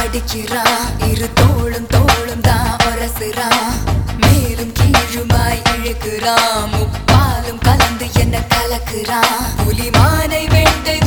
அடிக்கிறா இரு தோளும் தோளும் தான் ஒரசுறா மேலும் கீழுமாய் இழுக்கிறா முப்ப கலக்குறான். புலிமானை வெட்டை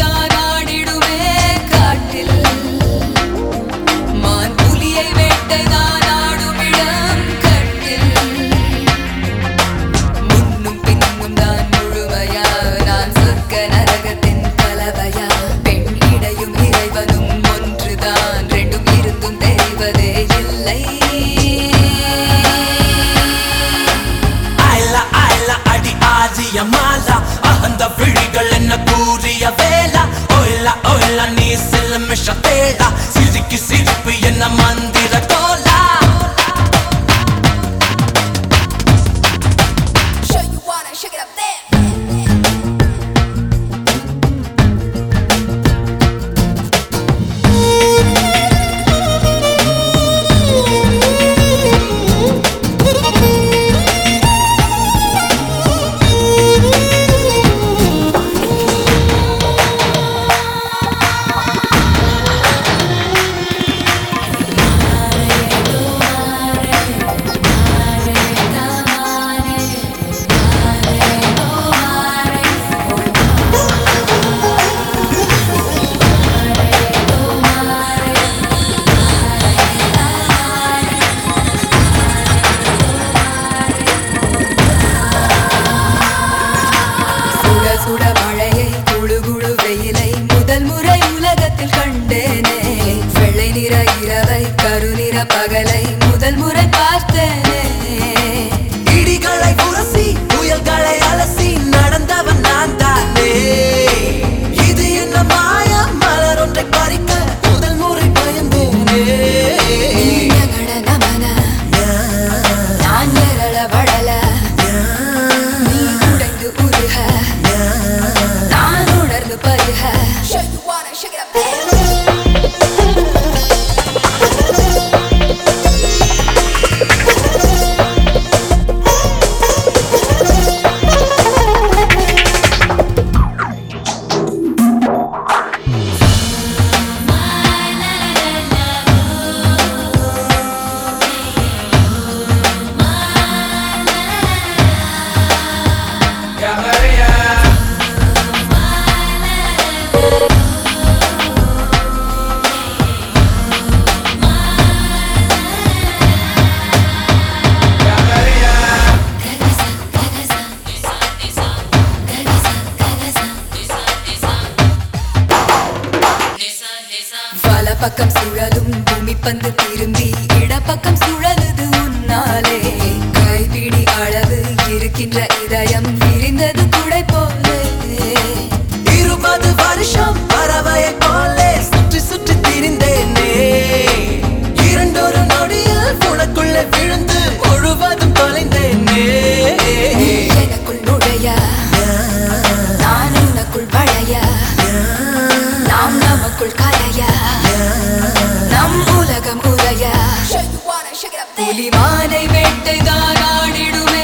கருநிற பகலை முதல் முறை பார்த்தேன். வலப்பக்கம் சுழலும் பூமி பந்து திரும்பி இடப்பக்கம் சுழலுது உன்னாலே. கைபிடி அளவு இருக்கின்ற அழிவானை வேட்டைதான் ஆடிடுமே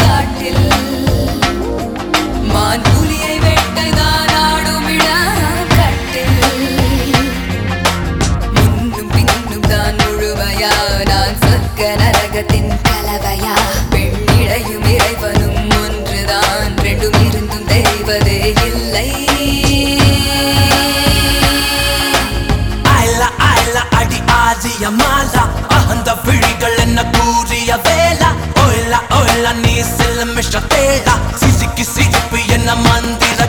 காட்டில் மான் புலியை வேட்டைதான் ஆடுமிட கட்டில் முன்னும் பின்னும் தான் முழுமையா நான் சொர்க்க நரகத்தின் கலவையா பெண்ணிடையும் இறைவனும் ஒன்றுதான் ரெண்டும் இருந்தும் தெரிவதே இல்லை காலா நீ செல்லும் விஷ தேடா சிசி கிசி என்ன மந்திர